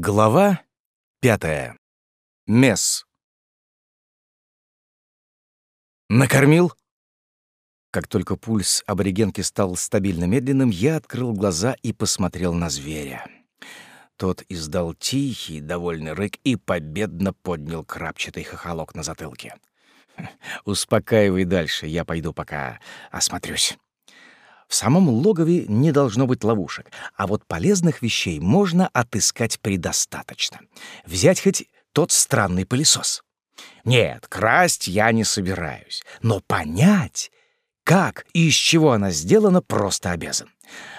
Глава пятая. Месс. Накормил? Как только пульс аборигенки стал стабильно медленным, я открыл глаза и посмотрел на зверя. Тот издал тихий, довольный рык и победно поднял крапчатый хохолок на затылке. «Успокаивай дальше, я пойду пока осмотрюсь». В самом логове не должно быть ловушек, а вот полезных вещей можно отыскать предостаточно. Взять хоть тот странный пылесос. Нет, красть я не собираюсь, но понять, как и из чего она сделана, просто обязан.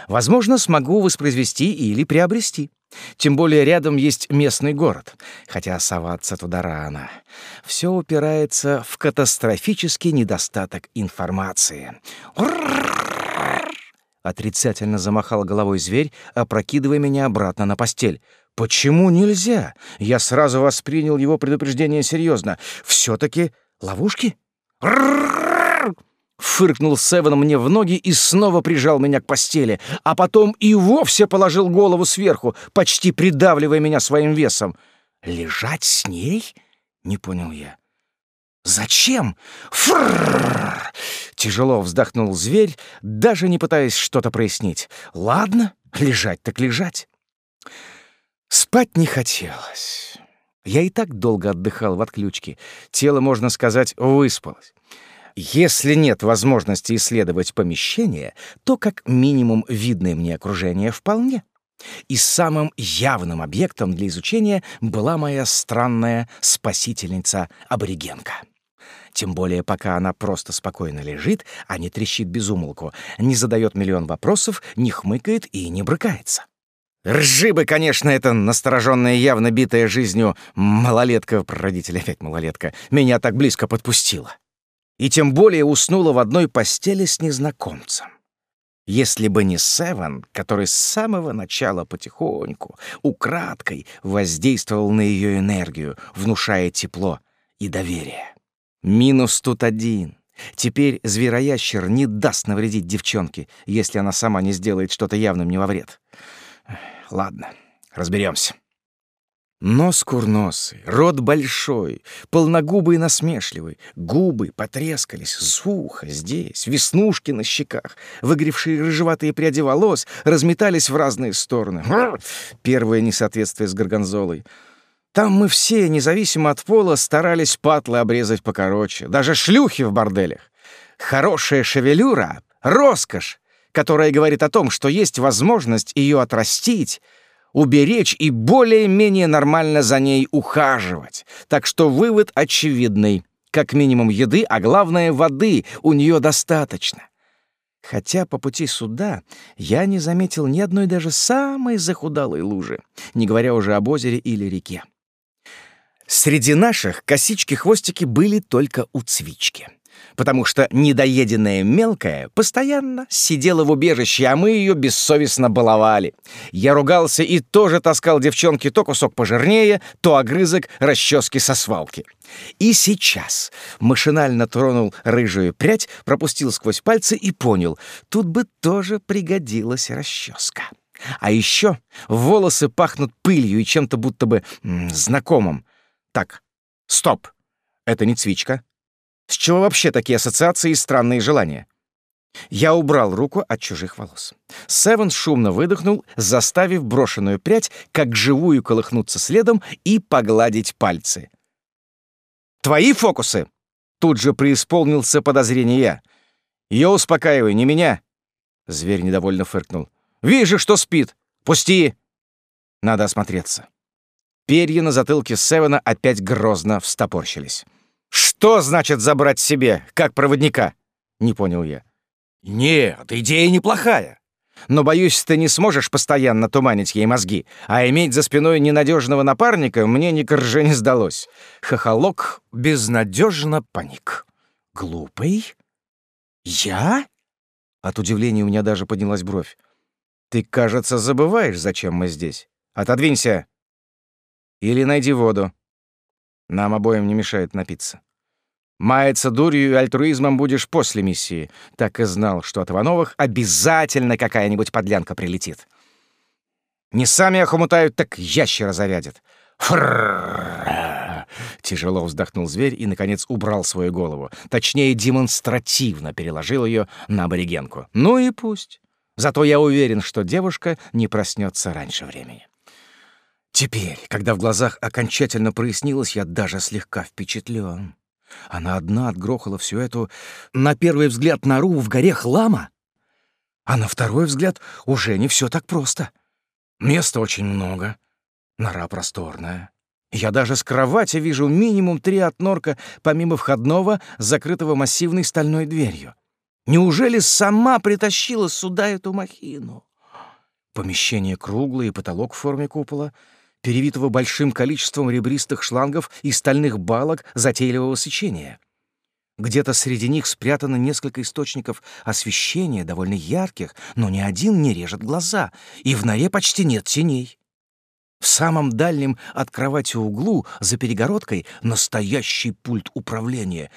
Возможно, смогу воспроизвести или приобрести. Тем более рядом есть местный город, хотя соваться туда рано. Все упирается в катастрофический недостаток информации. Отрицательно замахал головой зверь, опрокидывая меня обратно на постель. «Почему нельзя?» Я сразу воспринял его предупреждение серьезно. «Все-таки ловушки?» Фыркнул Севен мне в ноги и снова прижал меня к постели, а потом и вовсе положил голову сверху, почти придавливая меня своим весом. «Лежать с ней?» — не понял я. «Зачем?» Фрррр! Тяжело вздохнул зверь, даже не пытаясь что-то прояснить. «Ладно, лежать так лежать». Спать не хотелось. Я и так долго отдыхал в отключке. Тело, можно сказать, выспалось. Если нет возможности исследовать помещение, то как минимум видное мне окружение вполне. И самым явным объектом для изучения была моя странная спасительница-аборигенка. Тем более, пока она просто спокойно лежит, а не трещит безумолку, не задает миллион вопросов, не хмыкает и не брыкается. Ржи бы, конечно, эта настороженная, явно битая жизнью малолетка, родитель опять малолетка, меня так близко подпустила. И тем более уснула в одной постели с незнакомцем. Если бы не Севен, который с самого начала потихоньку, украдкой воздействовал на ее энергию, внушая тепло и доверие. Минус тут один. Теперь звероящер не даст навредить девчонке, если она сама не сделает что-то явным не во вред. Ладно, разберемся. Нос курносый, рот большой, полногубый и насмешливый, губы потрескались, сухо здесь, веснушки на щеках, выгревшие рыжеватые пряди волос разметались в разные стороны. Первое несоответствие с горгонзолой. Там мы все, независимо от пола, старались патлы обрезать покороче, даже шлюхи в борделях. Хорошая шевелюра — роскошь, которая говорит о том, что есть возможность ее отрастить — уберечь и более-менее нормально за ней ухаживать. Так что вывод очевидный. Как минимум еды, а главное воды у нее достаточно. Хотя по пути сюда я не заметил ни одной даже самой захудалой лужи, не говоря уже об озере или реке. Среди наших косички-хвостики были только у цвички потому что недоеденная мелкая постоянно сидела в убежище, а мы ее бессовестно баловали. Я ругался и тоже таскал девчонке то кусок пожирнее, то огрызок расчески со свалки. И сейчас машинально тронул рыжую прядь, пропустил сквозь пальцы и понял, тут бы тоже пригодилась расческа. А еще волосы пахнут пылью и чем-то будто бы м, знакомым. Так, стоп, это не цвичка, с чего вообще такие ассоциации и странные желания? Я убрал руку от чужих волос. Севен шумно выдохнул, заставив брошенную прядь, как живую колыхнуться следом и погладить пальцы. «Твои фокусы!» Тут же преисполнился подозрение я. «Ее успокаивай, не меня!» Зверь недовольно фыркнул. «Вижу, что спит! Пусти!» Надо осмотреться. Перья на затылке Севена опять грозно встопорщились. «Что значит забрать себе, как проводника?» — не понял я. «Нет, идея неплохая. Но, боюсь, ты не сможешь постоянно туманить ей мозги, а иметь за спиной ненадежного напарника мне ни корже не сдалось». Хохолок безнадежно паник. «Глупый? Я?» От удивления у меня даже поднялась бровь. «Ты, кажется, забываешь, зачем мы здесь. Отодвинься. Или найди воду. Нам обоим не мешает напиться. Маяться дурью и альтруизмом будешь после миссии. Так и знал, что от Ивановых обязательно какая-нибудь подлянка прилетит. Не сами охомутают, так ящера зарядят. Фрррр! Тяжело вздохнул зверь и, наконец, убрал свою голову. Точнее, демонстративно переложил ее на аборигенку. Ну и пусть. Зато я уверен, что девушка не проснется раньше времени. Теперь, когда в глазах окончательно прояснилось, я даже слегка впечатлен. Она одна отгрохала всю эту, на первый взгляд, нору в горе хлама. А на второй взгляд уже не все так просто. Места очень много, нора просторная. Я даже с кровати вижу минимум три отнорка, помимо входного, закрытого массивной стальной дверью. Неужели сама притащила сюда эту махину? Помещение круглое потолок в форме купола — перевитого большим количеством ребристых шлангов и стальных балок затейливого сечения. Где-то среди них спрятано несколько источников освещения, довольно ярких, но ни один не режет глаза, и в норе почти нет теней. В самом дальнем от кровати углу, за перегородкой, настоящий пульт управления.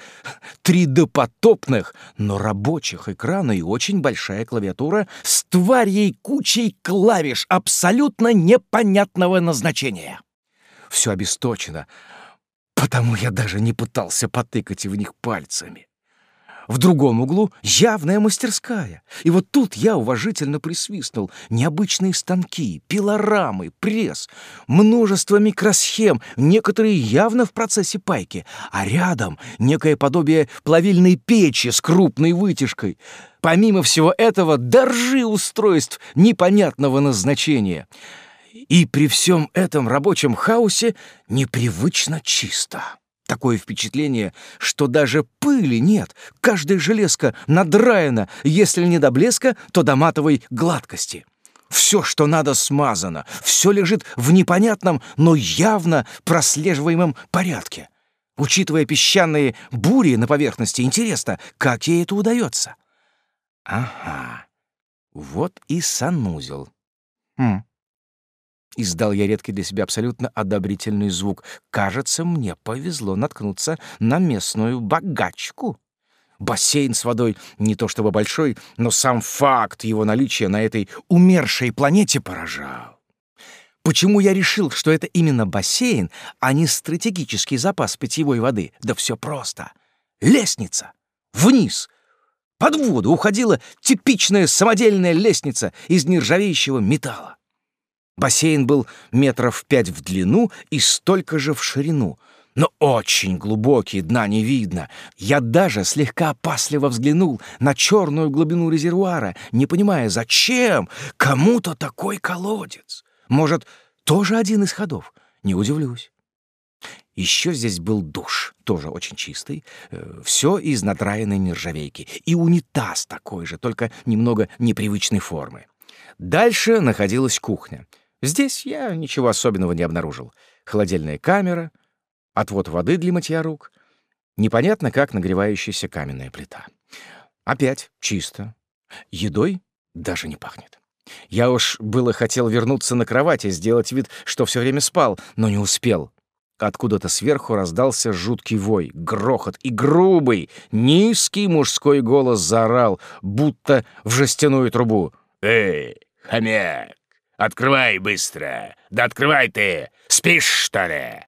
Три допотопных, но рабочих экрана и очень большая клавиатура с тварьей кучей клавиш абсолютно непонятного назначения. Все обесточено, потому я даже не пытался потыкать в них пальцами. В другом углу явная мастерская. И вот тут я уважительно присвистнул. Необычные станки, пилорамы, пресс, множество микросхем, некоторые явно в процессе пайки, а рядом некое подобие плавильной печи с крупной вытяжкой. Помимо всего этого, доржи устройств непонятного назначения. И при всем этом рабочем хаосе непривычно чисто. Такое впечатление, что даже пыли нет. Каждая железка надраена, если не до блеска, то до матовой гладкости. Все, что надо, смазано. Все лежит в непонятном, но явно прослеживаемом порядке. Учитывая песчаные бури на поверхности, интересно, как ей это удается? Ага, вот и санузел. Хм. Издал я редкий для себя абсолютно одобрительный звук. Кажется, мне повезло наткнуться на местную богачку. Бассейн с водой не то чтобы большой, но сам факт его наличия на этой умершей планете поражал. Почему я решил, что это именно бассейн, а не стратегический запас питьевой воды? Да все просто. Лестница. Вниз. Под воду уходила типичная самодельная лестница из нержавеющего металла. Бассейн был метров пять в длину и столько же в ширину, но очень глубокий, дна не видно. Я даже слегка опасливо взглянул на черную глубину резервуара, не понимая, зачем кому-то такой колодец. Может, тоже один из ходов? Не удивлюсь. Еще здесь был душ, тоже очень чистый, э, все из надраенной нержавейки, и унитаз такой же, только немного непривычной формы. Дальше находилась кухня — Здесь я ничего особенного не обнаружил. Холодильная камера, отвод воды для мытья рук, непонятно как нагревающаяся каменная плита. Опять чисто. Едой даже не пахнет. Я уж было хотел вернуться на кровать и сделать вид, что все время спал, но не успел. Откуда-то сверху раздался жуткий вой, грохот и грубый, низкий мужской голос заорал, будто в жестяную трубу. «Эй, хомяк! Открывай быстро! Да открывай ты! Спишь, что ли?»